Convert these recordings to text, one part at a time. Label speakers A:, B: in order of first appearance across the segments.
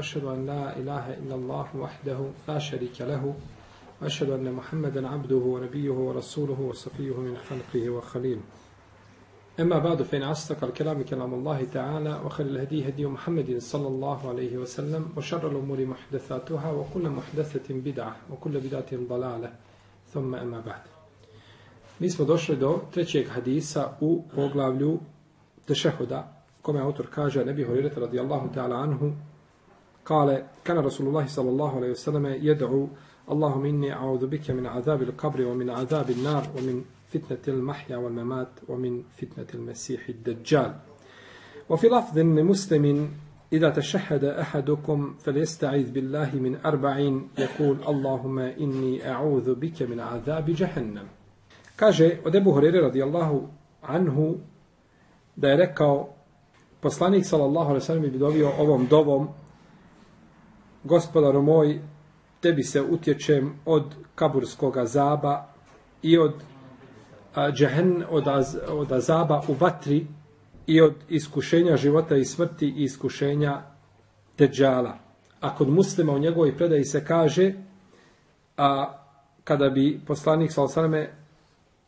A: أشهد أن لا إله إلا الله وحده لا شريك له وأشهد أن محمدا عبده ونبيه ورسوله وصفيه من خلقه وخليله. أما بعد فإن أصدق الكلام كلام الله تعالى وخير الهدي هدي محمد صلى الله عليه وسلم وشر الأمور محدثاتها وكل محدثة بدعة وكل بدعة ضلالة. ثم أما بعد. Mi smo došli do trećeg hadisa u poglavlju tešehuda, kome autor kaže, nebi Horireta radijallahu ta'ala anhu, قال كان رسول الله صلى الله عليه وسلم يدعو اللهم إني أعوذ بك من عذاب القبر ومن عذاب النار ومن فتنة المحيا والممات ومن فتنة المسيح الدجال. وفي لفظ مسلم إذا تشهد أحدكم فليستعيذ بالله من أربعين يقول اللهم إني أعوذ بك من عذاب جهنم. Kaže od Ebu Horeire radijallahu anhu da je poslanik sallallahu alaihi sallam bi dovio ovom dovom gospodaru moj tebi se utječem od kaburskog azaba i od a, džehen, od, az, od azaba u vatri i od iskušenja života i smrti i iskušenja teđala. A kod muslima u njegovoj predaji se kaže a kada bi poslanik sallallahu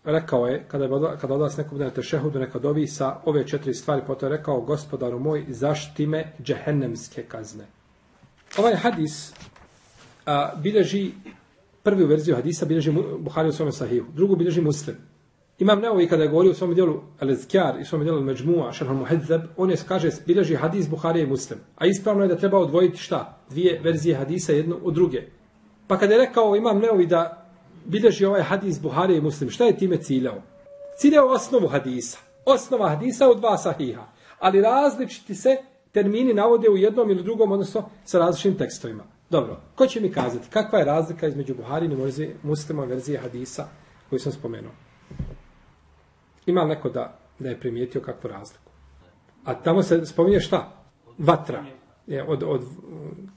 A: rekao je, kada, je, kada odlas nekom da te šehudu neka dovi sa ove četiri stvari, potom je rekao, gospodaru moj, zašti me džehennemske kazne. Ovaj hadis a, bilježi, prvi verziju hadisa bilježi Buhari u svome sahihu, drugu bilježi muslim. Imam Neovi kada je govorio u svom dijelu Al-Zkjar i u svom dijelu Međmua, Šarhan Muhedzeb, on je kaže, bilježi hadis Buhari i muslim. A ispravno je da treba odvojiti šta? Dvije verzije hadisa jednu od druge. Pa kada je rekao Imam Neovi da bilježi ovaj hadis Buhari i Muslim. Šta je time ciljao? Ciljao osnovu hadisa. Osnova hadisa u dva sahiha. Ali različiti se termini navode u jednom ili drugom, odnosno sa različitim tekstovima. Dobro, ko će mi kazati kakva je razlika između Buhari i Muslima verzije hadisa koju sam spomenuo? Ima neko da, da je primijetio kakvu razliku? A tamo se spominje šta? Vatra je od, od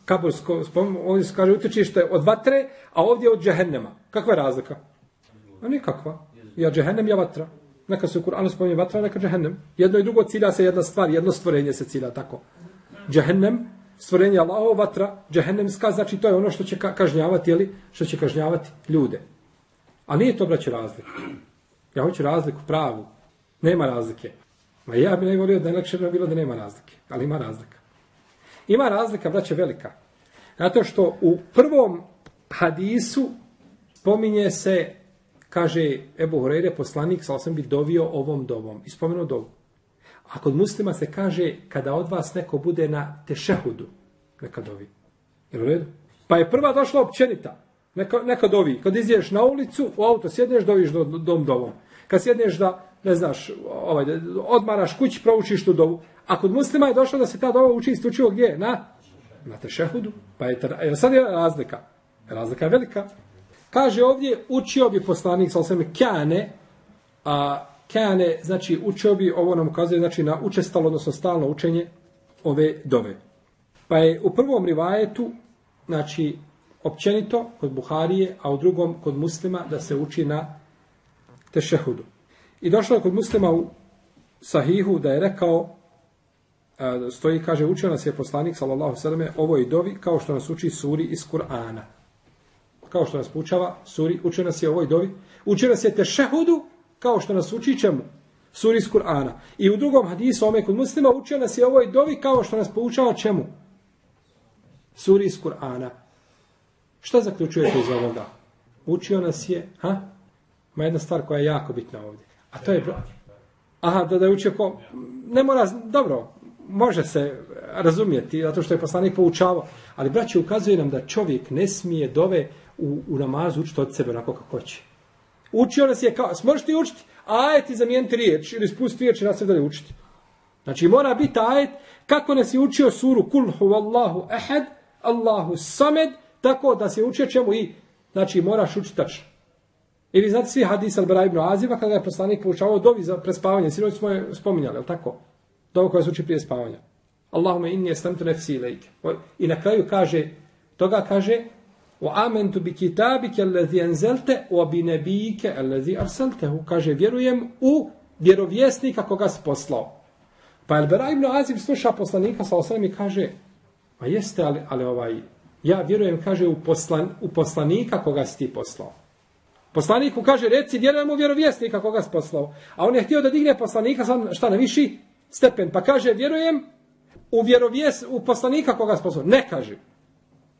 A: kabursko, oni se kaže utočište od vatre, a ovdje od džehennema. Kakva je razlika? A nikakva. Ja džehennem, ja vatra. Neka se u Kur'anu spominje vatra, neka džehennem. Jedno i drugo cilja se jedna stvar, jedno stvorenje se cilja tako. Džehennem, stvorenje Allahova vatra, džehennemska, znači to je ono što će kažnjavati, jeli, što će kažnjavati ljude. A nije to, braće, razlika. Ja hoću razliku pravu. Nema razlike. Ma ja bih najvolio volio da je lakše bilo da nema razlike. Ali ima razlika. Ima razlika, braće, velika. Zato što u prvom hadisu pominje se, kaže Ebu Horeire, poslanik, sa sam bi dovio ovom dovom. I spomenuo dovu. A kod muslima se kaže, kada od vas neko bude na tešehudu, neka dovi. Jel u redu? Pa je prva došla općenita. Neka, neka dovi. Kad izješ na ulicu, u auto sjedneš, doviš do, dom dovom. Kad sjedneš da, ne znaš, ovaj, odmaraš kući, proučiš tu dovu. A kod muslima je došlo da se ta dova uči istučivo gdje? Na, na tešehudu. Pa je, jer sad je razlika. Razlika je velika. Kaže ovdje, učio bi poslanik, sa osvijem, kane, a kane, znači, učio bi, ovo nam ukazuje, znači, na učestalo, odnosno stalno učenje ove dove. Pa je u prvom rivajetu, znači, općenito kod Buharije, a u drugom kod muslima da se uči na tešehudu. I došlo je kod muslima u sahihu da je rekao, stoji, kaže, učio nas je poslanik, sallallahu sallam, ovoj dovi, kao što nas uči suri iz Kur'ana. Kao što nas poučava suri, učio nas je ovoj dovi. Učio nas je tešehudu, kao što nas uči čemu? Suri iz Kur'ana. I u drugom hadisu, ome kod muslima, učio nas je ovoj dovi, kao što nas poučava čemu? Suri iz Kur'ana. Šta zaključujete iz ovoga? Učio nas je, ha? Ma jedna stvar koja je jako bitna ovdje. A to je... Aha, da da je učio ko... Ne mora... Dobro, može se razumjeti, zato što je poslanik poučavao. Ali, braći, ukazuje nam da čovjek ne smije dove u, u namazu učiti od sebe onako kako hoće. Učio nas je kao... Smoš ti učiti? Ajet i zamijeniti riječ ili spusti riječ i nas se dalje učiti. Znači, mora biti ajet kako nas je učio suru Kul huvallahu ehad, Allahu samed, tako da se učio čemu i... Znači, moraš učiti tačno. Ili znate svi hadis al-Bara ibn Aziva kada je poslanik poučavao dovi za prespavanje. Sinoć smo je spominjali, ali tako? Dovo koja se uči prije spavanja. Allahume inni estamtu nefsi ilajke. I na kraju kaže, toga kaže, o amentu bi kitabike allazi enzelte, o bi nebijike allazi arsaltehu. Kaže, vjerujem u vjerovjesnika koga si poslao. Pa al-Bara ibn Azim sluša poslanika sa osam i kaže, a jeste, ali, ali ovaj, ja vjerujem, kaže, u, poslan, u poslanika koga si ti poslao. Poslaniku kaže, reci, vjerujem u vjerovjesnika koga si poslao. A on je htio da digne poslanika, sam, šta, na viši stepen. Pa kaže, vjerujem u, vjerovjes, u poslanika koga si poslao. Ne kaže.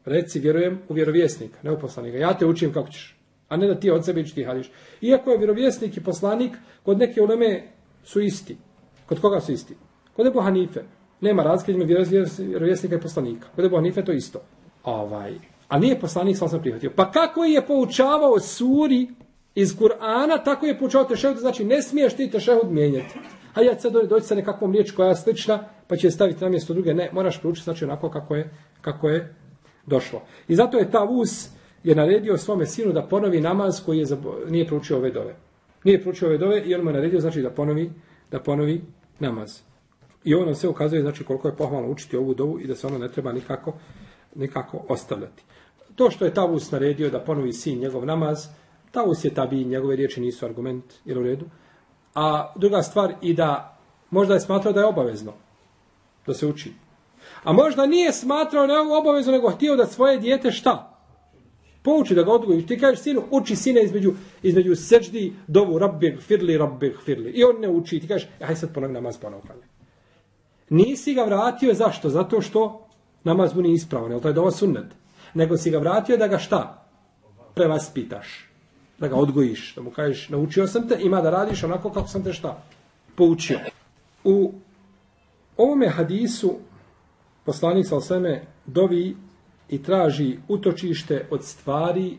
A: Reci, vjerujem u vjerovjesnika, ne u poslanika. Ja te učim kako ćeš. A ne da ti od sebe ti hadiš. Iako je vjerovjesnik i poslanik, kod neke uleme su isti. Kod koga su isti? Kod Ebu Hanife. Nema razlike između vjerovjesnika i poslanika. Kod Ebu Hanife to isto. Ovaj. A nije poslanik sam sam prihvatio. Pa kako je poučavao suri iz Kur'ana, tako je poučavao tešehud, znači ne smiješ ti tešehud mijenjati. A ja sad doći sa nekakvom riječ koja je slična, pa će staviti na mjesto druge. Ne, moraš proučiti znači onako kako je, kako je došlo. I zato je Tavus je naredio svome sinu da ponovi namaz koji je nije proučio ove dove. Nije proučio ove dove i on mu je naredio znači da ponovi, da ponovi namaz. I ono se ukazuje znači koliko je pohvalno učiti ovu dovu i da se ono ne treba nikako, nikako ostavljati. To što je Tavus naredio da ponovi sin njegov namaz, Tavus je tabi, njegove riječi nisu argument, je u redu. A druga stvar i da možda je smatrao da je obavezno da se uči. A možda nije smatrao na obavezno, nego htio da svoje dijete šta? Pouči da ga odgoji. Ti kažeš sinu, uči sine između, između seđdi dovu rabbi firli, rabbi firli. I on ne uči. Ti kažeš, e, aj sad ponovi namaz ponovi. Nisi ga vratio, zašto? Zato što namaz mu nije ispravan, jel to je dova sunnet? Nego si ga vratio da ga šta? Prevaspitaš. Da ga odgojiš. Da mu kažeš, naučio sam te, ima da radiš onako kako sam te šta? Poučio. U ovome hadisu poslanik sa osveme dovi i traži utočište od stvari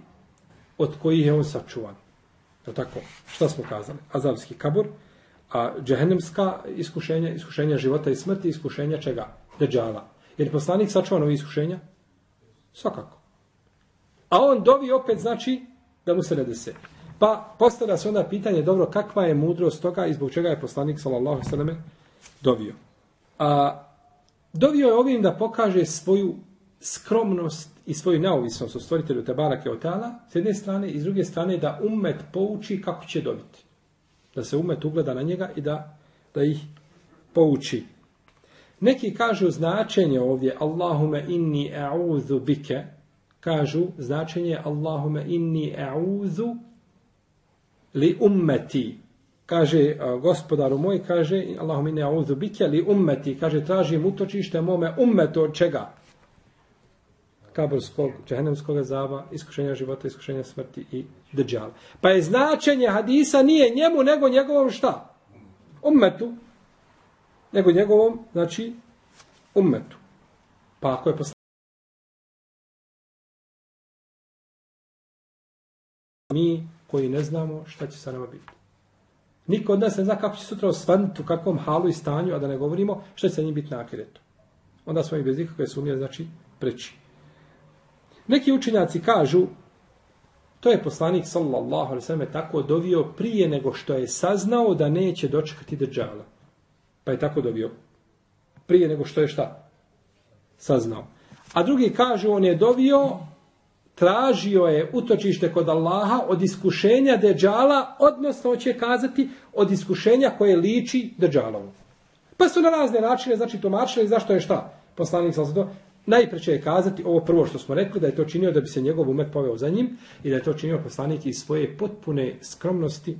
A: od kojih je on sačuvan. To tako, šta smo kazali? Azavski kabur, a džehennemska iskušenja, iskušenja života i smrti, iskušenja čega? Deđala. Jer poslanik sačuvan ovih iskušenja? Svakako. A on dovi opet znači da mu se ne dese. Pa postavlja se onda pitanje, dobro, kakva je mudrost toga i zbog čega je poslanik, sallallahu sallam, dovio. A, dovio je ovim da pokaže svoju skromnost i svoju neovisnost u stvoritelju Tebara Keotala, s jedne strane, i s druge strane da umet pouči kako će dobiti. Da se umet ugleda na njega i da, da ih pouči. Neki kažu značenje ovdje Allahume inni a'udhu bike, kažu značenje Allahume inni a'udhu li ummeti. Kaže e, gospodaru moj, kaže Allahum inni a'udhu bike li ummeti. Kaže tražim utočište mome ummetu od čega? kaburskog, džehennemskog zaba, iskušenja života, iskušenja smrti i deđala. Pa je značenje hadisa nije njemu, nego njegovom šta? Ummetu. Nego njegovom, znači, ummetu. Pa ako je poslanik mi koji ne znamo šta će sa nama biti. Niko od nas ne zna kako će sutra osvanuti u kakvom halu i stanju, a da ne govorimo šta će sa njim biti na akiretu. Onda smo i bez ikakve sumnje, znači, preći. Neki učinjaci kažu, to je poslanik sallallahu alaihi sallam tako dovio prije nego što je saznao da neće dočekati držala. Pa je tako dovio. Prije nego što je šta? Saznao. A drugi kažu, on je dovio, tražio je utočište kod Allaha od iskušenja deđala, odnosno će kazati od iskušenja koje liči deđalovu. Pa su na razne načine, znači tumačili zašto je šta? Poslanik sa alaihi Najpreće je kazati ovo prvo što smo rekli, da je to činio da bi se njegov umet poveo za njim i da je to činio poslanik iz svoje potpune skromnosti,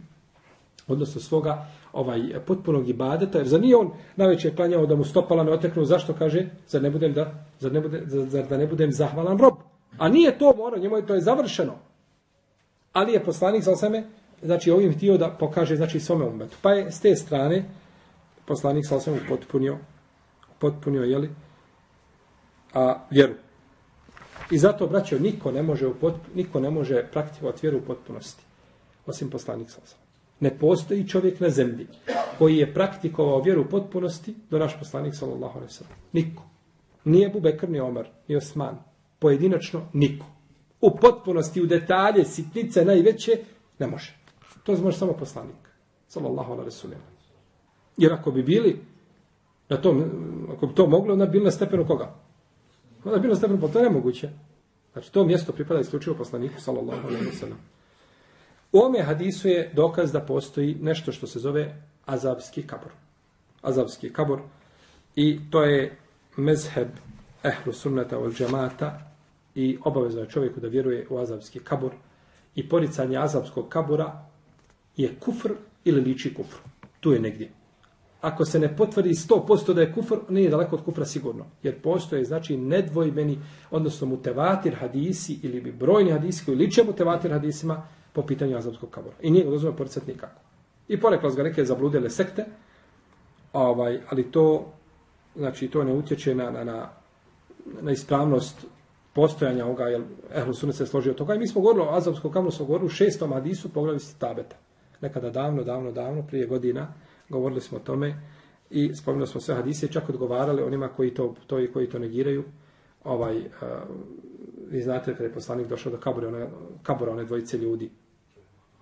A: odnosno svoga ovaj potpunog ibadeta, jer za nije on najveće klanjao da mu stopala ne oteknu, zašto kaže, zar ne budem da, zar ne budem, zar da ne budem zahvalan rob. A nije to mora, njemu je to je završeno. Ali je poslanik za osame, znači ovim htio da pokaže znači svome umetu. Pa je s te strane poslanik sa sebe potpunio, potpunio, jeli, a vjeru. I zato, braćo, niko ne može, niko ne može praktikovati vjeru u potpunosti, osim poslanik sa Ne postoji čovjek na zemlji koji je praktikovao vjeru u potpunosti do naš poslanik sallallahu alejhi ve sellem. Niko. Nije Bubekr, ni Omar, ni Osman. Pojedinačno, niko. U potpunosti, u detalje, sitnice najveće, ne može. To može samo poslanik. Sallallahu ala resulima. Jer ako bi bili, na tom, ako bi to moglo, onda bi bili na stepenu koga? Onda je bilo stepen, pa to je nemoguće. Znači, to mjesto pripada isključivo poslaniku, sallallahu alaihi wa sallam. U ome hadisu je dokaz da postoji nešto što se zove azabski kabor. Azabski kabor. I to je mezheb ehlu sunnata ol džemata i obavezno je čovjeku da vjeruje u azabski kabur i poricanje azabskog kabura je kufr ili liči kufr. Tu je negdje. Ako se ne potvrdi 100% da je kufr, nije daleko od kufra sigurno. Jer postoje, znači, nedvojbeni, odnosno mutevatir hadisi ili bi brojni hadisi koji liče mutevatir hadisima po pitanju azabskog kabura. I nije ga dozvoljeno poricati nikako. I porekla ga neke zabludele sekte, ovaj, ali to, znači, to ne utječe na, na, na, na ispravnost postojanja ovoga, jer Ehlu Sunnet se složio toga. I mi smo govorili o azabskom kaburu, smo govorili u šestom hadisu, pogledali ste tabeta. Nekada davno, davno, davno, prije godina, govorili smo o tome i spomenuli smo sve hadise, čak odgovarali onima koji to, to i koji to negiraju. Ovaj, uh, vi znate kada je poslanik došao do kabura, one, kabura one dvojice ljudi.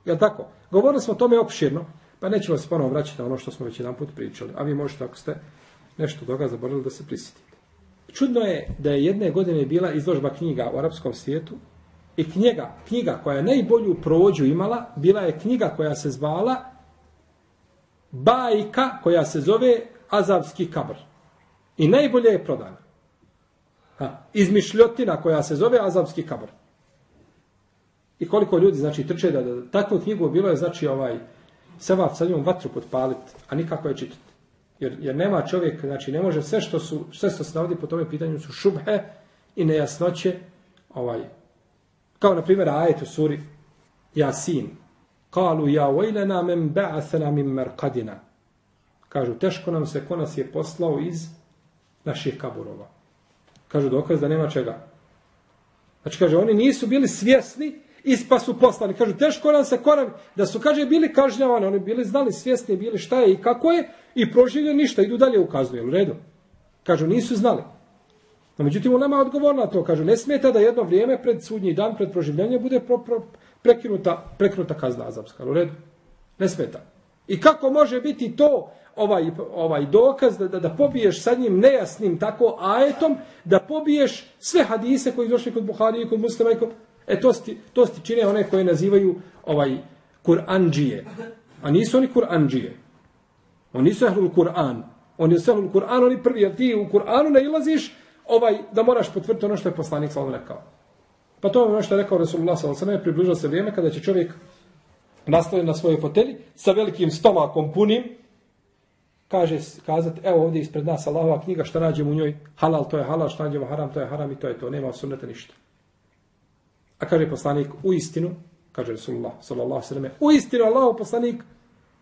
A: Jel tako? Govorili smo o tome opširno, pa nećemo se ponovo vraćati na ono što smo već jedan put pričali. A vi možete, ako ste nešto toga zaboravili, da se prisjetite. Čudno je da je jedne godine bila izložba knjiga u arapskom svijetu i knjiga, knjiga koja je najbolju prođu imala, bila je knjiga koja se zvala bajka koja se zove Azavski kabr. I najbolje je prodana. Ha, izmišljotina koja se zove Azavski kabr. I koliko ljudi znači trče da, da takvu knjigu bilo je znači ovaj sevap sa njom vatru potpaliti, a nikako je čitati. Jer, jer nema čovjek, znači ne može sve što su sve što se navodi po tome pitanju su šubhe i nejasnoće, ovaj kao na primjer ajet u suri Jasin, Kalu ja vajlena men ba'athana min merkadina. Kažu, teško nam se ko nas je poslao iz naših kaburova. Kažu, dokaz da nema čega. Znači, kaže, oni nisu bili svjesni, ispa su poslani. Kažu, teško nam se ko da su, kaže, bili kažnjavani, oni bili znali svjesni, bili šta je i kako je, i proživlje ništa, idu dalje ukazuju, u redu. Kažu, nisu znali. No, međutim, on nema odgovor na to. Kažu, ne smeta da jedno vrijeme pred sudnji dan, pred proživljenje, bude pro, pro, prekinuta, prekinuta kazna azapska. U redu? Ne smeta. I kako može biti to ovaj, ovaj dokaz da, da, da pobiješ sa njim nejasnim tako ajetom, da pobiješ sve hadise koji došli kod Buhari i kod muslima i kod... E to sti, to sti čine one koje nazivaju ovaj Kur'anđije. A nisu oni Kur'anđije. Oni nisu ahlul Kur'an. Oni su ahlul Kur'an, oni prvi, jer ti u Kur'anu ne ilaziš ovaj, da moraš potvrditi ono što je poslanik sallam rekao. Pa to je ono što je rekao Resulullah s.a.v. približao se vrijeme kada će čovjek nastaviti na svojoj foteli sa velikim stomakom punim, kaže, kazati, evo ovdje ispred nas Allahova knjiga, šta nađemo u njoj, halal to je halal, šta nađemo haram to je haram i to je to, nema sunneta ništa. A kaže poslanik, u istinu, kaže Resulullah s.a.v. U istinu Allah poslanik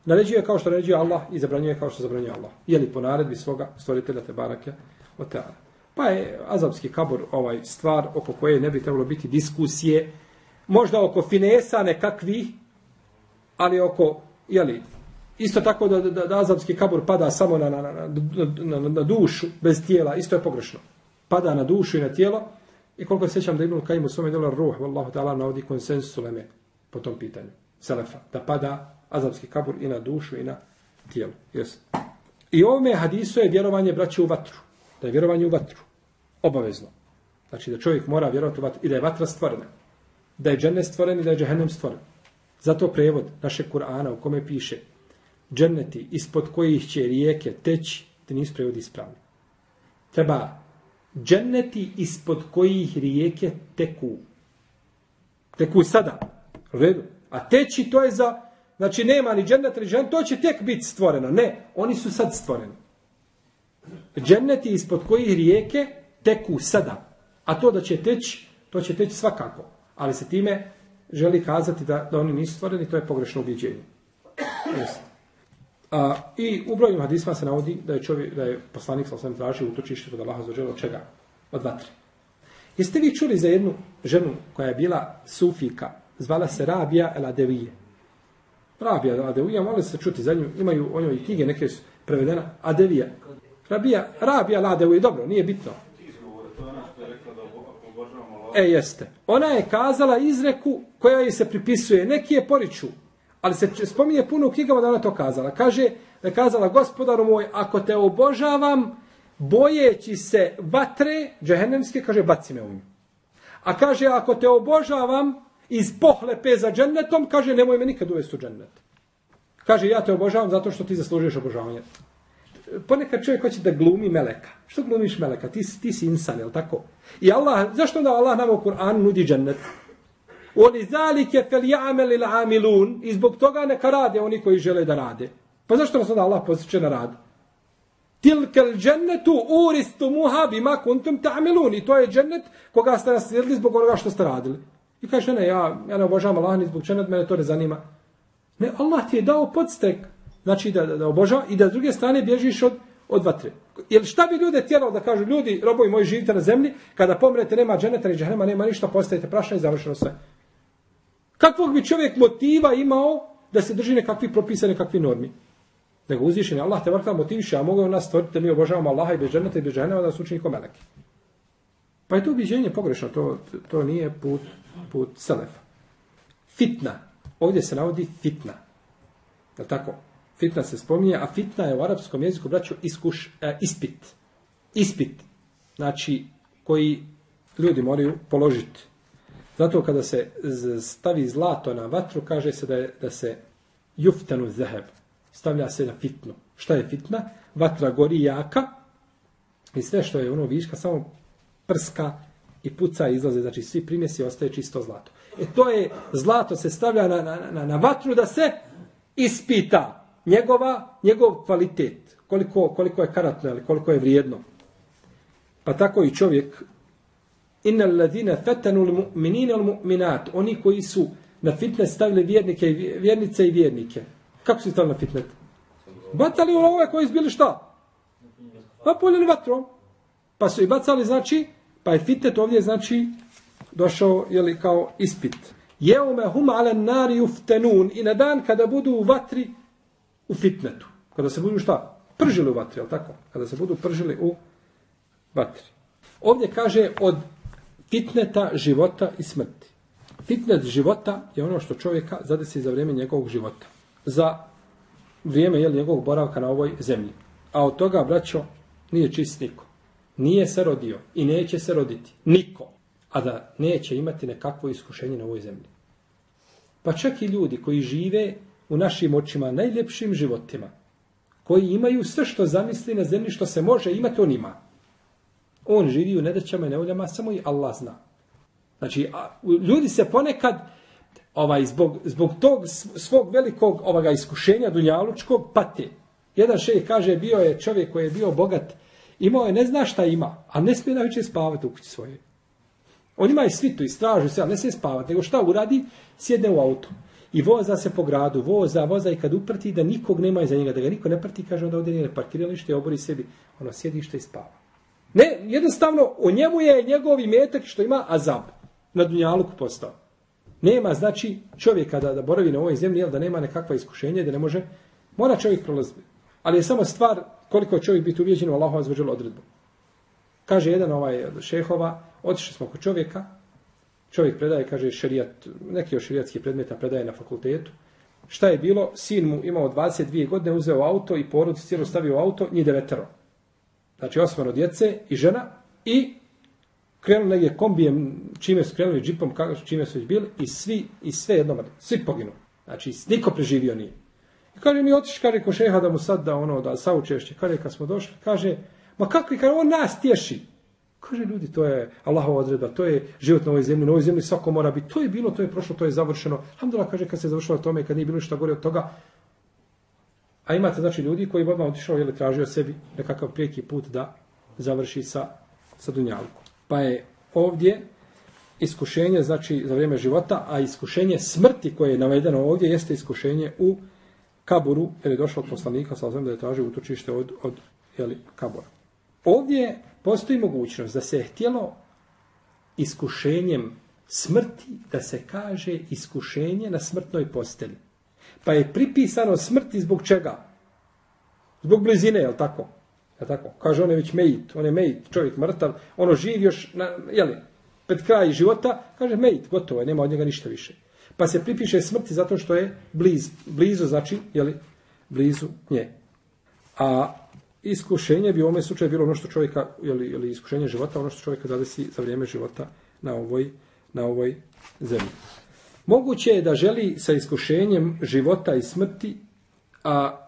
A: naređuje kao što naređuje Allah i zabranjuje kao što zabranjuje Allah. Jeli po naredbi svoga stvoritelja te barake o teana. Pa je azapski kabor ovaj stvar oko koje ne bi trebalo biti diskusije, možda oko finesa nekakvi, ali oko, jeli, isto tako da, da, da azapski kabor pada samo na, na, na, na, na, na dušu, bez tijela, isto je pogrešno. Pada na dušu i na tijelo, i koliko se sjećam da Ibn Kajim u svome djelu ruh, vallahu ta'ala, navodi konsensus uleme po tom pitanju, selefa, da pada azabski kabur i na dušu i na tijelo. Yes. I ovome hadisu je vjerovanje braće u vatru da je vjerovanje u vatru obavezno. Znači da čovjek mora vjerovati u vatru i da je vatra stvorena. Da je džennet stvoren i da je džehennem stvoren. Zato prevod naše Kur'ana u kome piše dženneti ispod kojih će rijeke teći, te nisu prevodi ispravni. Treba dženneti ispod kojih rijeke teku. Teku sada. Redu. A teći to je za, znači nema ni džennet ni džennet, to će tek biti stvoreno. Ne, oni su sad stvoreni dženneti ispod kojih rijeke teku sada. A to da će teći, to će teći svakako. Ali se time želi kazati da, da oni nisu stvoreni, to je pogrešno ubjeđenje. Jest. A, I u brojnim hadisma se navodi da je, čovjek, da je poslanik sa osvijem tražio utočište kod Allaha za od čega? Od vatre. Jeste vi čuli za jednu ženu koja je bila sufika, zvala se Rabija El Adevije. Rabija El Adevije, molim se čuti za nju, imaju o njoj knjige, neke su prevedena, Adevija. Rabija, rabija El Adevije, dobro, nije bitno. E, jeste. Ona je kazala izreku koja joj se pripisuje. Neki je poriču, ali se spominje puno u knjigama da ona to kazala. Kaže, da kazala, gospodaru moj, ako te obožavam, bojeći se vatre, džehennemske, kaže, baci me u nju. A kaže, ako te obožavam iz pohlepe za džennetom, kaže, nemoj me nikad uvesti u džennet. Kaže, ja te obožavam zato što ti zaslužuješ obožavanje ponekad čovjek hoće da glumi meleka. Što glumiš meleka? Ti, ti si insan, je tako? I Allah, zašto onda Allah nama u Kur'anu nudi džennet? Oli zalike fel ja'mel il amilun. I zbog toga neka rade oni koji žele da rade. Pa zašto nas onda Allah posjeće na rad? Tilkel džennetu uristumuha bima kuntum ta'amilun. I to je džennet koga ste naslijedili zbog onoga što ste radili. I kaže, ne, ja, ja ne obožavam Allah ni zbog džennet, mene to ne zanima. Ne, Allah ti je dao podstek. Znači da, da, da obožava i da s druge strane bježiš od, od vatre. Jer šta bi ljude tjeralo da kažu, ljudi, robovi moji živite na zemlji, kada pomrete nema dženeta i džahnema, nema ništa, postajete prašna i završeno sve. Kakvog bi čovjek motiva imao da se drži nekakvi propisane nekakvi normi? Nego uzvišen je Allah te vrta motiviše, a mogu nas stvoriti da mi obožavamo Allaha i bez dženeta i bez džahnema da su učini ko meleki. Pa je to ubiđenje pogrešno, to, to nije put, put Selefa. Fitna. Ovdje se navodi fitna. Je tako? Fitna se spominje, a fitna je u arapskom jeziku, braću, iskuš, e, ispit. Ispit. Znači, koji ljudi moraju položiti. Zato kada se stavi zlato na vatru, kaže se da, je, da se juftanu zaheb. Stavlja se na fitnu. Šta je fitna? Vatra gori jaka i sve što je ono viška samo prska i puca i izlaze. Znači svi primjesi ostaje čisto zlato. E to je, zlato se stavlja na, na, na, na vatru da se ispita njegova, njegov kvalitet. Koliko, koliko je karatno ili koliko je vrijedno. Pa tako i čovjek Inna alladhina mu'minina almu'minina almu'minat, oni koji su na fitnet stavili vjernike i vjernice i vjernike. Kako su stavili na fitnet? Bacali u ove koji su bili šta? Pa vatrom. Pa su i bacali, znači, pa je fitnet ovdje, znači, došao, jeli, kao ispit. Jeume hum ale nari uftenun. I na dan kada budu u vatri, u fitnetu. Kada se budu šta? Pržili u vatri, je tako? Kada se budu pržili u vatri. Ovdje kaže od fitneta života i smrti. Fitnet života je ono što čovjeka zadesi za vrijeme njegovog života. Za vrijeme je njegovog boravka na ovoj zemlji. A od toga, braćo, nije čist niko. Nije se rodio i neće se roditi. Niko. A da neće imati nekakvo iskušenje na ovoj zemlji. Pa čak i ljudi koji žive u našim očima najljepšim životima, koji imaju sve što zamisli na zemlji što se može imati, on ima. On živi u nedaćama i nevoljama, samo i Allah zna. Znači, a, ljudi se ponekad ovaj zbog, zbog tog svog velikog ovoga iskušenja dunjalučkog pate. Jedan šejh kaže, bio je čovjek koji je bio bogat, imao je ne zna šta ima, a ne smije najveće spavati u kući svoje. On ima i svitu i stražu sve, ali ne smije spavati, nego šta uradi? Sjedne u auto. I voza se po gradu, voza, voza i kad uprti da nikog nema iza njega, da ga niko ne prati, kaže onda ovdje nije parkiralište, obori sebi ono sjedište i spava. Ne, jednostavno, o njemu je njegov imetak što ima azab na Dunjaluku postao. Nema, znači, čovjeka da, da boravi na ovoj zemlji, jel, da nema nekakva iskušenja, da ne može, mora čovjek prolaziti. Ali je samo stvar koliko čovjek biti uvjeđen u Allahu azveđel odredbu. Kaže jedan ovaj od šehova, otišli smo kod čovjeka, čovjek predaje, kaže, šerijat, neki od šerijatskih predmeta predaje na fakultetu. Šta je bilo? Sin mu imao 22 godine, uzeo auto i porod cijelo stavio u auto, njih devetero. Znači osmano djece i žena i krenuli negdje kombijem, čime su krenuli džipom, kako, čime su već bili i svi, i sve jednom, svi poginu. Znači, niko preživio nije. I kaže mi otiš, kaže, ko šeha da mu sad da ono, da saučešće. Kaže, kad smo došli, kaže, ma kakvi, kaže, on nas tješi. Kaže, ljudi, to je Allahova odredba, to je život na ovoj zemlji, na ovoj zemlji svako mora biti. To je bilo, to je prošlo, to je završeno. Alhamdulillah, kaže, kad se završilo tome, kad nije bilo ništa gore od toga, A imate znači ljudi koji odmah otišao ili tražio sebi nekakav prijeki put da završi sa, sa dunjalkom. Pa je ovdje iskušenje znači za vrijeme života, a iskušenje smrti koje je navedeno ovdje jeste iskušenje u kaburu, jer je došao od poslanika, sa da je tražio utočište od, od jeli, kabura. Ovdje postoji mogućnost da se je htjelo iskušenjem smrti da se kaže iskušenje na smrtnoj postelji. Pa je pripisano smrti zbog čega? Zbog blizine, je li tako? Je tako? Kaže, on je već mejit, on je mejit, čovjek mrtav, ono živ još, na, jeli, pred kraj života, kaže mejit, gotovo je, nema od njega ništa više. Pa se pripiše smrti zato što je bliz, blizu, znači, jeli, blizu nje. A iskušenje bi u ovome slučaju bilo ono što čovjeka, jeli, jeli iskušenje života, ono što čovjeka zadesi za vrijeme života na ovoj, na ovoj zemlji. Moguće je da želi sa iskušenjem života i smrti a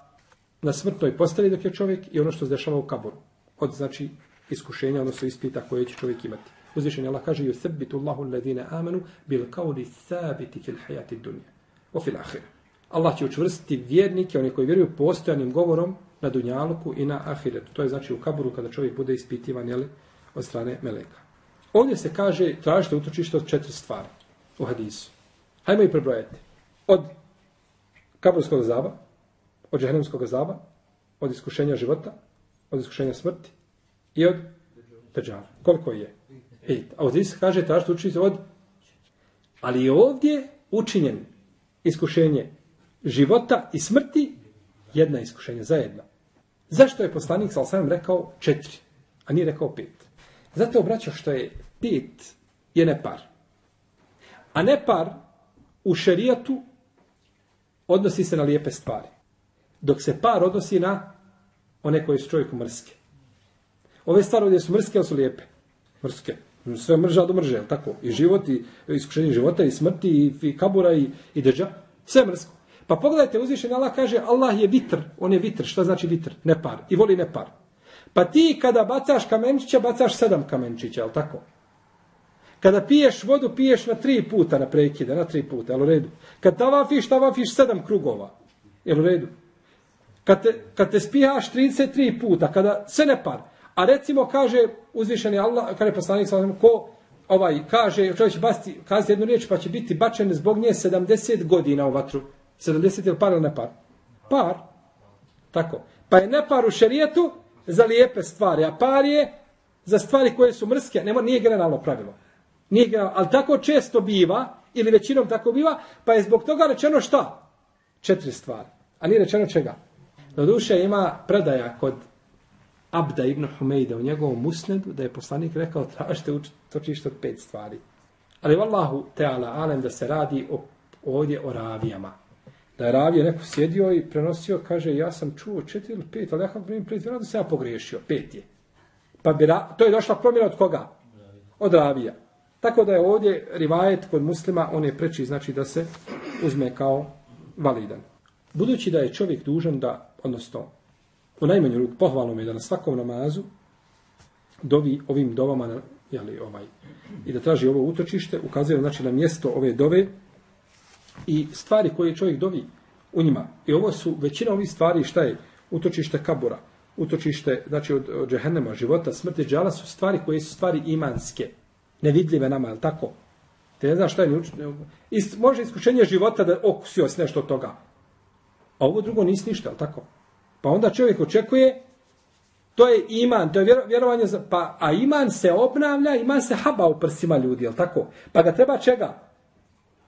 A: na smrtnoj postavi dok je čovjek i ono što se dešava u kaboru. Od znači iskušenja, odnosno ispita koje će čovjek imati. Uzvišen Allah kaže yuthabbitu Allahu alladhina amanu bil qawli thabiti fil hayati dunya wa fil akhirah. Allah će učvrstiti vjernike, oni koji vjeruju postojanim govorom na dunjaluku i na ahiretu. To je znači u kaburu kada čovjek bude ispitivan jeli, od strane meleka. Ovdje se kaže tražite utočište od četiri stvari u hadisu. Hajmo i prebrojati. Od kaburskog zaba, od džahnemskog zaba, od iskušenja života, od iskušenja smrti i od teđara. Koliko je? Pet. A ovdje se kaže tražite utočište od... Ali je ovdje učinjen iskušenje života i smrti jedna iskušenja zajedno. Zašto je poslanik sa osam rekao četiri, a nije rekao pet? Zato obraćao što je pet je nepar. A nepar u šerijatu odnosi se na lijepe stvari. Dok se par odnosi na one koje su čovjeku mrske. Ove stvari ovdje su mrske, ali su lijepe. Mrske. Sve mrža do mrže, tako? I život, i iskušenje života, i smrti, i, i kabura, i, i deđa. Sve mrsko. Pa pogledajte, uzvišen Allah kaže, Allah je vitr, on je vitr, šta znači vitr? Nepar. I voli nepar. Pa ti kada bacaš kamenčića, bacaš sedam kamenčića, je tako? Kada piješ vodu, piješ na tri puta na prekide, na tri puta, jel u redu? Kad tavafiš, tavafiš sedam krugova, je u redu? Kad te, kad te spihaš 33 puta, kada se ne par, a recimo kaže uzvišeni Allah, kada je poslanik sa ko ovaj kaže, čovjek će basti, kazi jednu riječ, pa će biti bačen zbog nje 70 godina u vatru. 70 je par ili ne par? Par. Tako. Pa je nepar u šerijetu, za lijepe stvari, a par je za stvari koje su mrske, nema, nije generalno pravilo. Nije generalno, ali tako često biva, ili većinom tako biva, pa je zbog toga rečeno šta? Četiri stvari. A nije rečeno čega? Do duše ima predaja kod Abda ibn Humejda u njegovom musnedu, da je poslanik rekao tražite utočište od pet stvari. Ali vallahu teala alem da se radi o, ovdje o ravijama da je ravije neko sjedio i prenosio, kaže, ja sam čuo četiri ili pet, ali ja kako primim pet, da se ja pogrešio, pet je. Pa bi ra... to je došla promjena od koga? Od ravija. Tako da je ovdje rivajet kod muslima, on je preči, znači da se uzme kao validan. Budući da je čovjek dužan da, odnosno, u najmanju ruku pohvalno je da na svakom namazu dovi ovim dovama, na, jeli, ovaj, i da traži ovo utočište, ukazuje znači na mjesto ove dove, i stvari koje čovjek dovi u njima. I ovo su većina ovih stvari šta je utočište kabura, utočište znači od, od džehennema, života, smrti, džala su stvari koje su stvari imanske, nevidljive nama, je tako? Te ne znaš šta je ni Ist, može iskušenje života da okusio si nešto od toga. A ovo drugo nisi ništa, je tako? Pa onda čovjek očekuje, to je iman, to je vjerovanje, za, pa, a iman se obnavlja, iman se haba u prsima ljudi, je tako? Pa ga treba čega?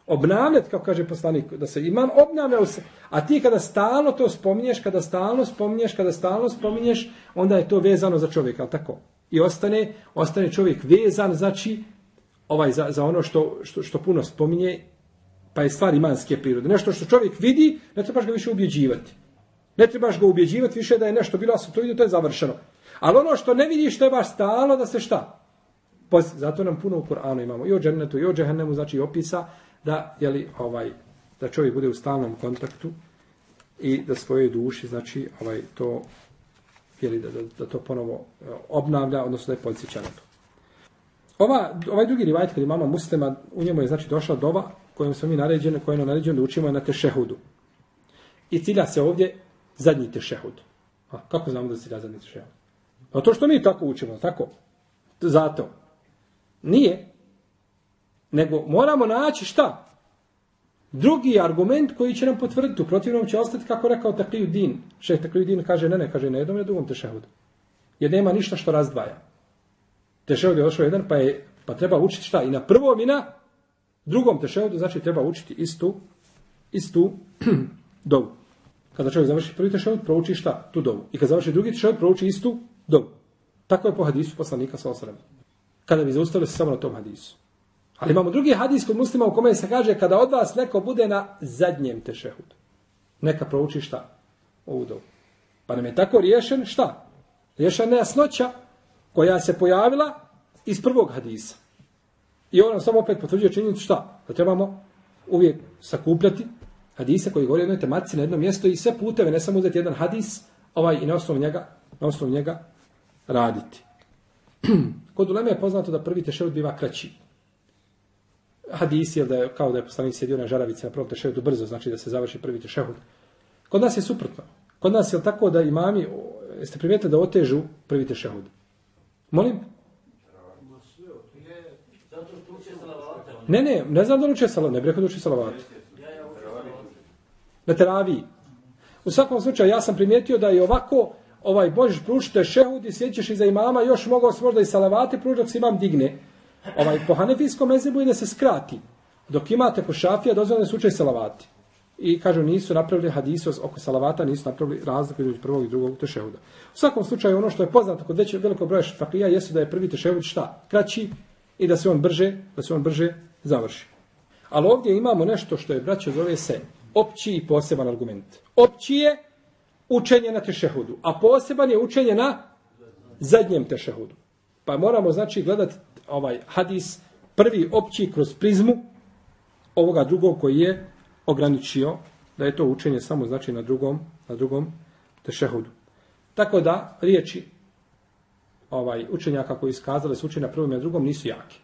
A: obnavljati, kao kaže poslanik, da se iman obnavlja se. A ti kada stalno to spominješ, kada stalno spominješ, kada stalno spominješ, onda je to vezano za čovjeka, je tako? I ostane, ostane čovjek vezan, znači, ovaj, za, za ono što, što, što puno spominje, pa je stvar imanske prirode. Nešto što čovjek vidi, ne trebaš ga više ubjeđivati. Ne trebaš ga ubjeđivati više da je nešto bilo, a to vidio, to je završeno. Ali ono što ne vidiš, trebaš stalno da se šta? Zato nam puno u Kur'anu imamo i o džennetu, i o džehennemu, znači opisa, da je li ovaj da čovjek bude u stalnom kontaktu i da svoje duši znači ovaj to jeli, da, da, da to ponovo e, obnavlja odnosno da je podsjeća na to. Ova, ovaj drugi rivajet kad imama muslima, u njemu je znači došla doba kojom smo mi naređeni, kojom je ono naređeno da učimo na tešehudu. I cilja se ovdje zadnji tešehud. A, kako znamo da se cilja zadnji tešehud? A to što mi tako učimo, tako? Zato. Nije, nego moramo naći šta? Drugi argument koji će nam potvrditi, u protivnom će ostati kako rekao Takliju Din. Šeh Takliju Din kaže, ne, ne, kaže, na jednom, na drugom tešehudu. Jer nema ništa što razdvaja. Tešehud je došao jedan, pa, je, pa treba učiti šta? I na prvom i na drugom tešehudu, znači treba učiti istu, istu dovu. Kada čovjek završi prvi tešehud, prouči šta? Tu dovu. I kada završi drugi tešehud, prouči istu dovu. Tako je po hadisu poslanika sa osrem. Kada bi zaustavili se samo na tom hadisu. Ali imamo drugi hadis kod muslima u kome se kaže kada od vas neko bude na zadnjem tešehudu. Neka prouči šta? Ovu dobu. Pa nam je tako riješen šta? Riješena nejasnoća koja se pojavila iz prvog hadisa. I on nam samo opet potvrđuje činjenicu šta? Da trebamo uvijek sakupljati hadise koji govori o jednoj tematici na jednom mjestu i sve puteve, ne samo uzeti jedan hadis, ovaj i na osnovu njega, na osnovu njega raditi. Kod uleme je poznato da prvi tešehud biva kraći. Hadis je da je, kao da je poslanik sjedio na žaravici na prvom tešehudu brzo, znači da se završi prvi tešehud. Kod nas je suprotno. Kod nas je tako da imami, jeste primijetili da otežu prvi tešehud? Molim? Ne, ne, ne znam da uče salavat, ne bih rekao da uče salavat. Na teraviji. U svakom slučaju, ja sam primijetio da je ovako, ovaj, možeš pručiti šehud i sjećeš iza imama, još mogao se možda i salavate pručiti dok se imam digne. Ovaj, po hanefijskom mezebu da se skrati. Dok imate po šafija, dozvoljene se salavati. I kažu, nisu napravili hadisu oko salavata, nisu napravili razliku između prvog i drugog tešehuda. U svakom slučaju, ono što je poznato kod većeg velikog broja fakija, jesu da je prvi tešehud šta? Kraći i da se on brže, da se on brže završi. Ali ovdje imamo nešto što je, braćo, zove se opći i poseban argument. Opći je učenje na tešehudu, a poseban je učenje na zadnjem tešehudu. Pa moramo, znači, gledati ovaj hadis prvi opći kroz prizmu ovoga drugog koji je ograničio da je to učenje samo znači na drugom na drugom tešehudu. Tako da riječi ovaj učenjaka koji iskazali su učenja na prvom i na drugom nisu jaki.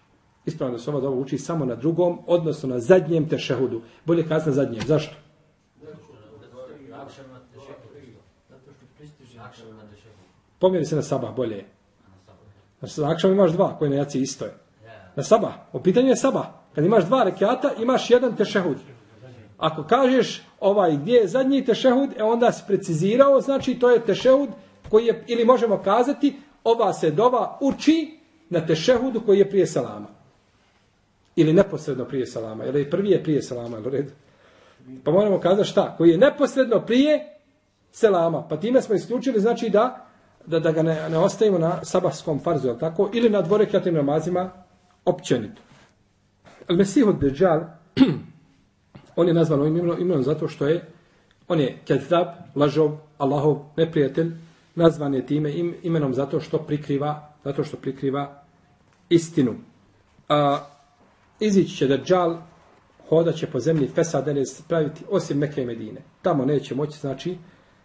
A: Ispravno da se ova doba uči samo na drugom, odnosno na zadnjem tešehudu. Bolje kazati na zadnjem. Zašto? Pomjeri se na sabah, bolje. Na akšam imaš dva, koji na jaci isto je. Na sabah. U pitanju je sabah. Kad imaš dva rekiata, imaš jedan tešehud. Ako kažeš ovaj gdje je zadnji tešehud, e onda se precizirao, znači to je tešehud koji je, ili možemo kazati, ova se dova uči na tešehudu koji je prije salama. Ili neposredno prije salama. Ili prvi je prije salama, ili red. Pa moramo kazati šta? Koji je neposredno prije selama. Pa time smo isključili, znači da da, da ga ne, ne ostavimo na sabahskom farzu, je tako? Ili na dvorekatnim namazima općenito. Al Mesih od Dejjal, on je nazvan ovim imenom, imenom zato što je, on je kezab, lažov, Allahov neprijatelj, nazvan je time im, imenom zato što prikriva, zato što prikriva istinu. A, izići će Dejjal, hodat će po zemlji Fesadene praviti osim Mekke i Medine. Tamo neće moći, znači,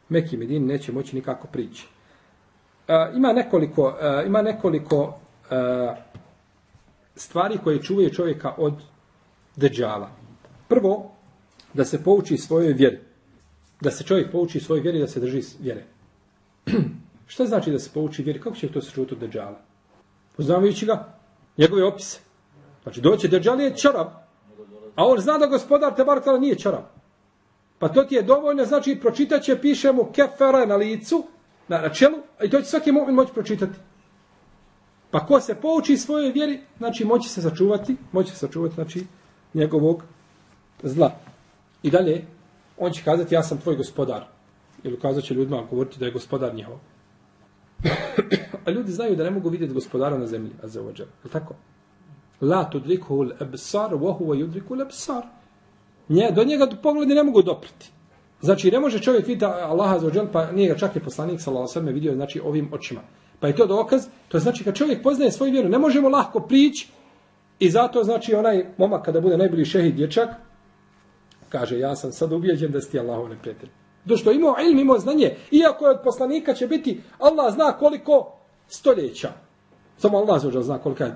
A: Mekke i Medine neće moći nikako prići. A, ima nekoliko, a, ima nekoliko a, stvari koje čuvaju čovjeka od Dejjala. Prvo, da se pouči svojoj vjeri. Da se čovjek pouči svojoj vjeri da se drži vjere. Šta znači da se pouči vjeri? Kako će to se čuvati od Dejjala? Poznavajući ga, njegove opise. Znači, doće Dejjal je čarab. a on zna da gospodar te bar nije čarab. Pa to ti je dovoljno, znači, pročitat će, piše mu kefere na licu, na, na čelu, i to će svaki mu'min moći pročitati. Pa ko se pouči svojoj vjeri, znači moći se sačuvati, moći se sačuvati, znači, njegovog zla. I dalje, on će kazati, ja sam tvoj gospodar. Ili kazat će ljudima, govoriti da je gospodar njihov. A ljudi znaju da ne mogu vidjeti gospodara na zemlji, a za ođer. Je tako? La tudrikuhu l'ebsar, vohu wa yudriku ebsar. Nje, do njega pogledi ne mogu dopriti. Znači, ne može čovjek vidjeti Allaha za ođel, pa nije ga čak i poslanik, sallallahu sallam, vidio, znači, ovim očima. Pa je to dokaz, to znači kad čovjek poznaje svoju vjeru, ne možemo lahko prići i zato znači onaj momak kada bude najbolji šehid dječak, kaže ja sam sad ubijeđen da si ti Allahov neprijatelj. Do što imao ilm, imao znanje, iako je od poslanika će biti, Allah zna koliko stoljeća. Samo Allah zna, zna koliko je,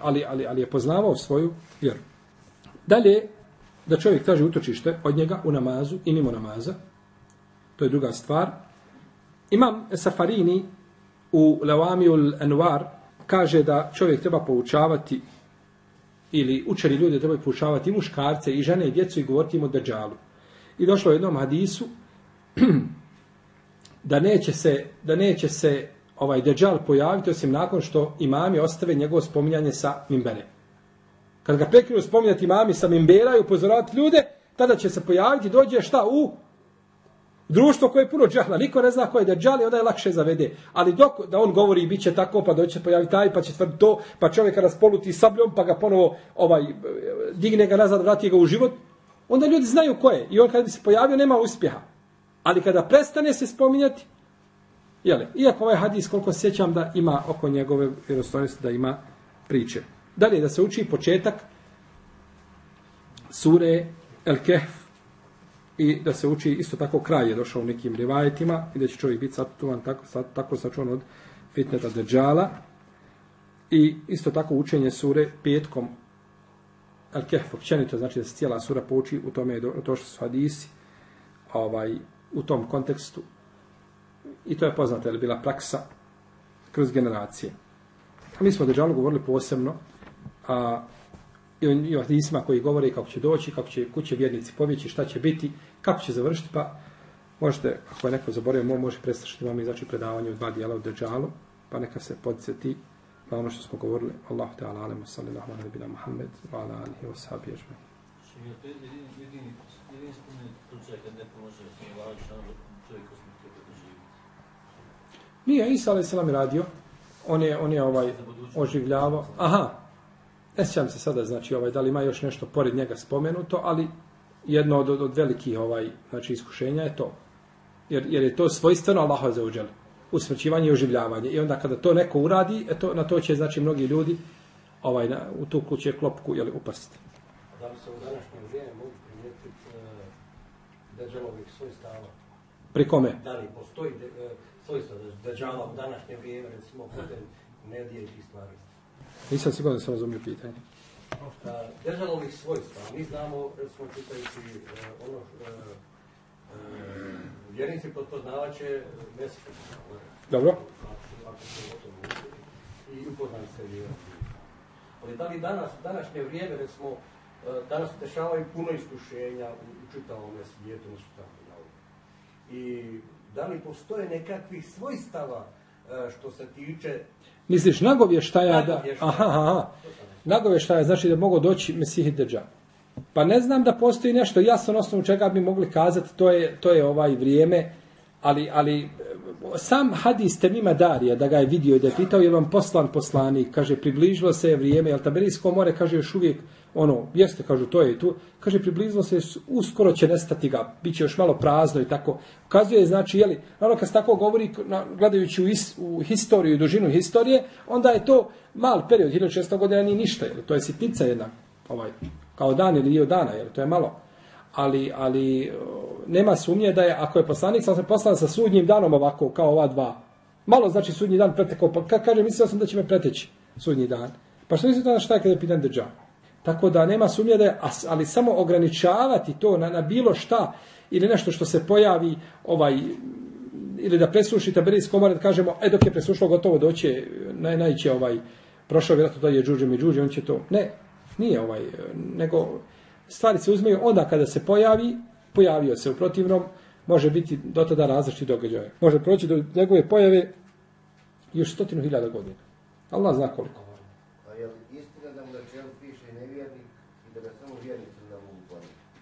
A: ali, ali, ali je poznavao svoju vjeru. Dalje, da čovjek traži utočište od njega u namazu i mimo namaza, to je druga stvar. Imam Safarini u Lawamiul Anwar kaže da čovjek treba poučavati ili učeni ljudi treba poučavati i muškarce i žene i djecu i govoriti im o Dajjalu. I došlo u jednom hadisu da neće se, da neće se ovaj Dajjal pojaviti osim nakon što imami ostave njegovo spominjanje sa mimbere. Kad ga prekinu spominjati imami sa mimbera i upozoravati ljude, tada će se pojaviti dođe šta u Društvo koje je puno džahla, niko ne zna ko je da džali, onda je lakše zavede. Ali dok da on govori bit će tako, pa doće pojaviti taj, pa će tvrdi to, pa čovjeka raspoluti sabljom, pa ga ponovo ovaj, digne ga nazad, vrati ga u život, onda ljudi znaju ko je. I on kada bi se pojavio, nema uspjeha. Ali kada prestane se spominjati, jeli, iako ovaj hadis, koliko sjećam da ima oko njegove vjerostojnosti, da ima priče. Dalje, da se uči početak sure El Kehf, i da se uči isto tako kraj je došao u nekim rivajetima i da će čovjek biti satuvan tako, tako sačuvan od fitneta deđala i isto tako učenje sure petkom El kehf općenito znači da se cijela sura pouči u tome je to što su hadisi ovaj, u tom kontekstu. I to je poznata je bila praksa kroz generacije. A mi smo o deđalu govorili posebno a i o hadisima koji govore kako će doći, kako će kuće vjernici pobjeći, šta će biti, kako će završiti, pa možete, ako je neko zaboravio, može predstaviti vam i znači predavanje u dva dijela u Deđalu, pa neka se podsjeti na ono što smo govorili. Allahu Teala, alemu, sallallahu alaihi wa Muhammed, wa ala alihi wa sahabi ježme. Nije, Isa alaih radio, on je, on je ovaj oživljavao. Aha, ne sjećam se sada, znači, ovaj, da li ima još nešto pored njega spomenuto, ali jedno od, od, od velikih ovaj, znači, iskušenja je to. Jer, jer je to svojstveno Allah za uđel. Usmrćivanje i oživljavanje. I onda kada to neko uradi, eto, na to će, znači, mnogi ljudi ovaj, na, u tu kuće klopku jeli, upasti.
B: Da li se u današnjem vrijeme mogu primijetiti uh, deđalovih svojstava?
A: Pri kome?
B: Da li postoji de, svojstva deđala u današnje vrijeme, recimo, putem medije i stvari?
A: Nisam sigurno da sam razumio pitanje.
B: Dežalovih svojstva. Mi znamo, recimo, čitajući uh, ono, uh, uh, vjernici potpoznavat će mjeseče.
A: Dobro.
B: I upoznali se vjernici. Ali da li danas, današnje vrijeme, recimo, danas se dešavaju puno iskušenja u, u čitavom svijetu, tako dalje. I da li postoje nekakvih svojstava što se tiče
A: Misliš, nagovještaja da... Aha, aha. Nagovještaja znači da mogu doći Mesih Dejjal. Pa ne znam da postoji nešto jasno na osnovu čega bi mogli kazati, to je, to je ovaj vrijeme, ali, ali sam hadis Temima Darija, da ga je vidio i da je pitao, je vam poslan poslanik, kaže, približilo se je vrijeme, jel Taberijsko more, kaže, još uvijek, ono, jeste, kažu, to je tu, kaže, približilo se, uskoro će nestati ga, bit će još malo prazno i tako. Ukazuje, znači, jeli, ono kad se tako govori, gledajući u, is, u historiju i dužinu historije, onda je to mal period, 1600 godina nije ništa, jeli, to je sitnica jedna, ovaj, kao dan ili dio dana, jeli, to je malo. Ali, ali nema sumnje da je, ako je poslanik, sam se poslan sa sudnjim danom ovako, kao ova dva, malo znači sudnji dan pretekao, pa kaže, mislio sam da će me preteći sudnji dan. Pa što mislite na šta je kada je pitan Dejjal? Tako da nema sumnje da je, ali samo ograničavati to na, na bilo šta ili nešto što se pojavi ovaj ili da presuši taberijski komar da kažemo, e dok je presušilo gotovo doće, naj, najće ovaj, prošao vjerojatno da je džuđe mi džuđe, on će to, ne, nije ovaj, nego stvari se uzmeju onda kada se pojavi, pojavio se u protivnom, može biti do tada različiti događaj. Može proći do njegove pojave još stotinu hiljada godina. Allah zna koliko.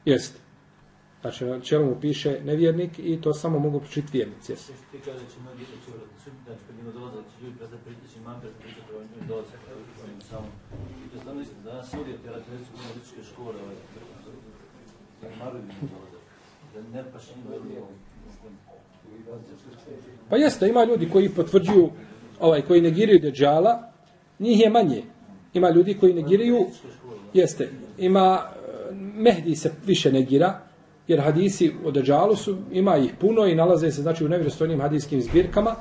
A: Jest. Znači, na čelu mu piše nevjernik i to samo mogu pričiti vjernici. Jest. Ti kaže da će djeca će uraditi sud, znači kad njima dolaze, će ljudi prezati pritići imam, prezati pričati o njima dolaze, samo. I to stvarno isto, danas sudi te relativističke političke škole, ovaj, da maru ljudi dolaze, da ne paš njima Pa jeste, ima ljudi koji potvrđuju, ovaj, koji negiraju deđala, njih je manje. Ima ljudi koji negiraju, jeste, ima Mehdi se više negira, jer hadisi o Deđalu su, ima ih puno i nalaze se znači u nevjerostojnim hadijskim zbirkama,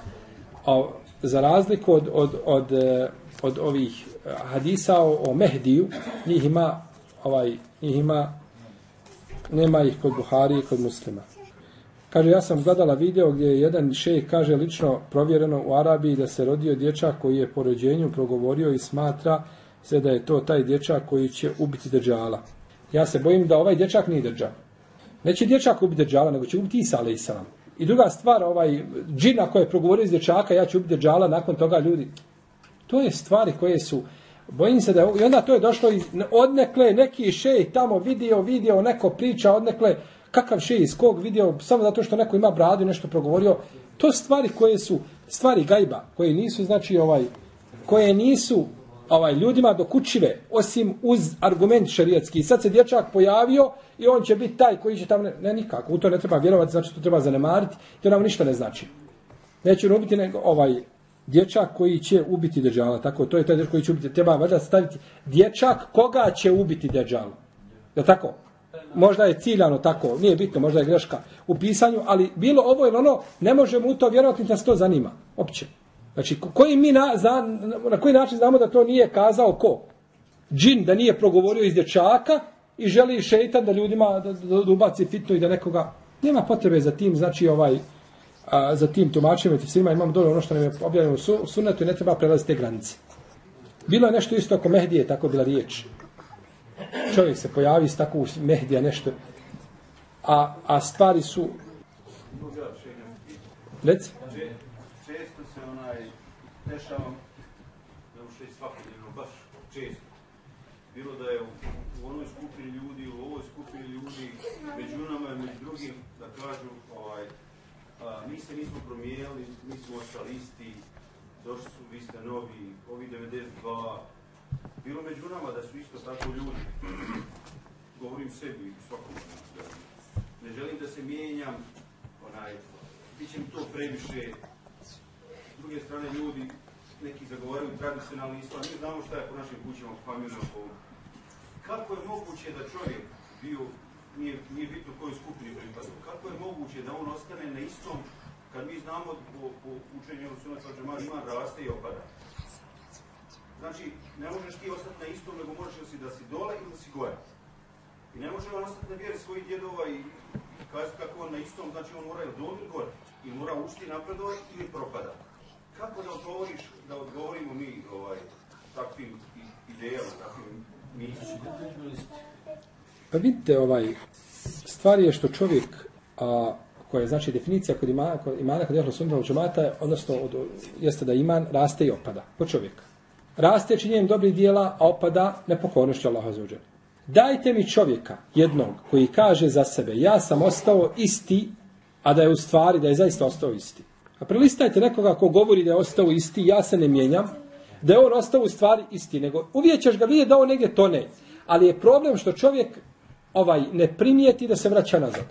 A: a za razliku od, od, od, eh, od ovih eh, hadisa o, o Mehdiju, njih ima, ovaj, njih ima, nema ih kod Buhari i kod muslima. Kaže, ja sam gledala video gdje je jedan šejh kaže lično provjereno u Arabiji da se rodio dječak koji je po rođenju progovorio i smatra se da je to taj dječak koji će ubiti Deđala. Ja se bojim da ovaj dječak nije Dejjal. Neće dječak ubiti Dejjala, nego će ubiti Isa alaih salam. I druga stvar, ovaj džina koja je progovorio iz dječaka, ja ću ubiti Dejjala, nakon toga ljudi. To je stvari koje su, bojim se da je, i onda to je došlo iz, odnekle, neki šej tamo vidio, vidio, neko priča odnekle, kakav šej iz kog vidio, samo zato što neko ima bradu i nešto progovorio. To stvari koje su, stvari gajba, koje nisu, znači, ovaj, koje nisu ovaj ljudima dokučive osim uz argument šerijatski. Sad se dječak pojavio i on će biti taj koji će tamo ne, ne nikako. U to ne treba vjerovati, znači to treba zanemariti. To nam ništa ne znači. Neće ubiti nego ovaj dječak koji će ubiti deđala. Tako, to je taj dječak koji će ubiti. Treba valjda staviti dječak koga će ubiti deđal. Je tako? Možda je ciljano tako, nije bitno, možda je greška u pisanju, ali bilo ovo ili ono, ne možemo u to vjerovati da to zanima, opće. Znači, koji mi na, za, na koji način znamo da to nije kazao ko? Džin da nije progovorio iz dječaka i želi šeitan da ljudima da, da, da ubaci fitnu i da nekoga... Nema potrebe za tim, znači ovaj, a, za tim tumačima i svima imamo dole ono što nam je objavljeno u sunetu i ne treba prelaziti te granice. Bilo je nešto isto oko Mehdije, tako bila riječ. Čovjek se pojavi s tako Mehdija nešto, a, a stvari su... Reci?
C: Dešavam, ne ušte i svakodnevno, baš često. Bilo da je u, u onoj skupini ljudi, u ovoj skupini ljudi, među nama i među drugim, da kažu, ovaj, a, mi se nismo promijenili, mi smo ostali isti, došli su, vi ste novi, ovi 92, bilo među nama da su isto tako ljudi. Govorim sebi svakom Ne želim da se mijenjam, onaj, bit će mi to previše. S druge strane ljudi, neki zagovaraju tradicionalni islam, mi znamo šta je po našim kućama, po familijama, po... Kako je moguće da čovjek bio, nije, nije bitno koju skupini pripadao, kako je moguće da on ostane na istom, kad mi znamo po, po učenju Sunata Džemar ima raste i opada. Znači, ne možeš ti ostati na istom, nego možeš da si da si dole ili da si gore. I ne može on ostati na vjeri svojih djedova i kazati kako on na istom, znači on mora ili dole ili gore. I mora ušti napredovati ili propada. Kako da odgovoriš, da odgovorimo mi ovaj, takvim idejama, takvim mislima?
A: Pa vidite, ovaj, stvar je što čovjek, a, koja je znači definicija kod imana, kod imana kod jehla sundrava džemata, odnosno od, jeste da iman raste i opada kod čovjeka raste činjenjem dobrih dijela, a opada nepokornošću Allaha za. Dajte mi čovjeka, jednog, koji kaže za sebe, ja sam ostao isti, a da je u stvari, da je zaista ostao isti. A prelistajte nekoga ko govori da je ostao isti, ja se ne mijenjam, da je on ostao u stvari isti, nego uvijek ćeš ga vidjeti da on negdje tone. Ali je problem što čovjek ovaj ne primijeti da se vraća nazad.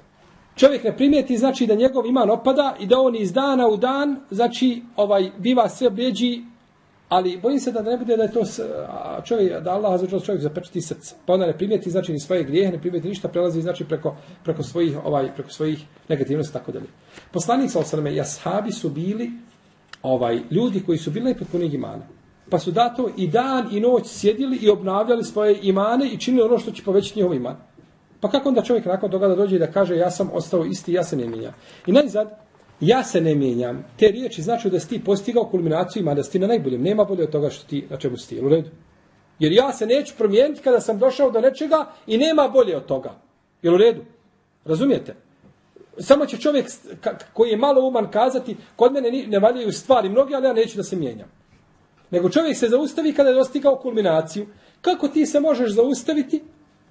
A: Čovjek ne primijeti znači da njegov iman opada i da on iz dana u dan znači ovaj biva sve beđi Ali bojim se da ne bude da je to čovjek, da Allah za čovjek zapečati srce. Pa onda ne primijeti znači ni svoje grijehe, ne primijeti ništa, prelazi znači preko, preko svojih ovaj preko svojih negativnosti tako dalje. Poslanik sa osrame i ashabi su bili ovaj ljudi koji su bili potpunih imana. Pa su dato i dan i noć sjedili i obnavljali svoje imane i činili ono što će povećati njihov iman. Pa kako onda čovjek nakon toga da dođe i da kaže ja sam ostao isti, ja se ne mijenjam. I najzad, ja se ne mijenjam. Te riječi znači da si ti postigao kulminaciju ima da si ti na najboljem. Nema bolje od toga što ti, na čemu si ti. U redu? Jer ja se neću promijeniti kada sam došao do nečega i nema bolje od toga. Jel u redu? Razumijete? Samo će čovjek koji je malo uman kazati, kod mene ne valjaju stvari mnogi, ali ja neću da se mijenjam. Nego čovjek se zaustavi kada je dostigao kulminaciju. Kako ti se možeš zaustaviti,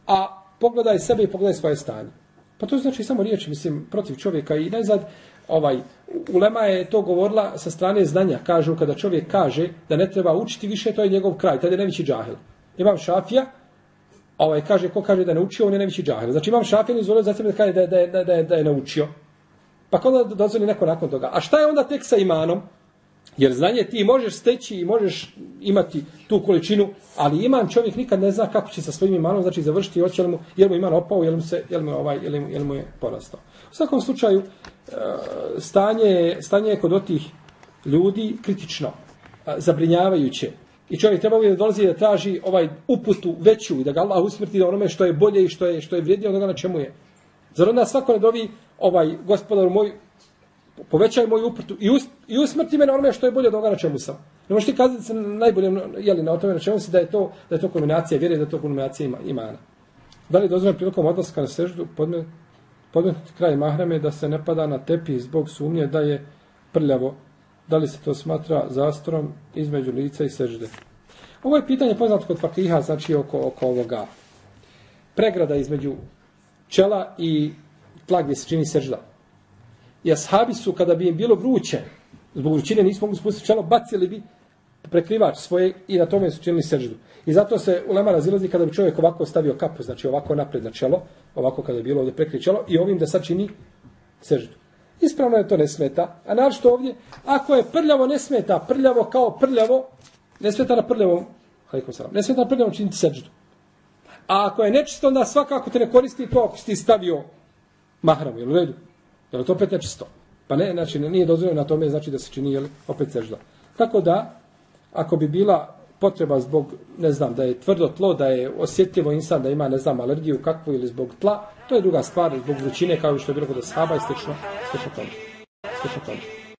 A: a pogledaj sebe i pogledaj svoje stanje? Pa to znači samo riječi, mislim, protiv čovjeka i najzad, ovaj ulema je to govorila sa strane znanja. Kažu kada čovjek kaže da ne treba učiti više to je njegov kraj. Tada je najveći džahil. Imam šafija ovaj kaže ko kaže da ne učio on je najveći džahil. Znači imam šafija izvolio za sebe da kaže da, da, da, da, da je naučio. Pa kada dozvoli neko nakon toga? A šta je onda tek sa imanom? Jer znanje ti možeš steći i možeš imati tu količinu, ali iman čovjek nikad ne zna kako će sa svojim imanom znači završiti, hoće li mu, jel mu iman opao, jel mu, se, jel mu, ovaj, jel mu, je mu je porastao. U svakom slučaju, e, stanje, stanje je kod otih ljudi kritično, e, zabrinjavajuće. I čovjek treba uvijek da dolazi da traži ovaj uputu veću i da ga Allah usmrti da onome što je bolje i što je, što je vrijednije od onoga na čemu je. Zar onda svako ne dovi ovaj gospodar moj povećaj moju uprtu i, us, i usmrti me na onome što je bolje od onoga na čemu sam. Ne možeš ti kazati se najbolje jeli, na tome na čemu si da je to, da je to kombinacija vjere, da je to kombinacija ima, imana. Da li dozvoljeno prilikom odlaska na seždu podmet, podmetnuti kraj mahrame da se ne pada na tepi zbog sumnje da je prljavo? Da li se to smatra zastorom između lica i sežde? Ovo je pitanje poznato kod fakiha, znači oko, oko ovoga pregrada između čela i tlak gdje se čini sežda. I ashabi su, kada bi im bilo vruće, zbog vrućine nismo mogli spustiti čelo, bacili bi prekrivač svoje i na tome su činili seždu. I zato se ulema razilazi kada bi čovjek ovako stavio kapu, znači ovako napred na čelo, ovako kada je bilo ovdje prekri čelo, i ovim da sad čini seždu. Ispravno je to ne smeta. A našto ovdje, ako je prljavo, ne smeta. Prljavo kao prljavo, ne smeta na prljavom, ne smeta na prljavom činiti seždu. A ako je nečisto, onda svakako te ne koristi to ako si ti stavio mahramu, jel u redu? Je to opet nečisto? Pa ne, znači, nije dozvoljeno na tome, znači da se čini, jel, opet sežda. Tako da, ako bi bila potreba zbog, ne znam, da je tvrdo tlo, da je osjetljivo insan, da ima, ne znam, alergiju kakvu ili zbog tla, to je druga stvar, zbog vrućine, kao što je bilo kod ashaba i slično, slično tome. Slično tome.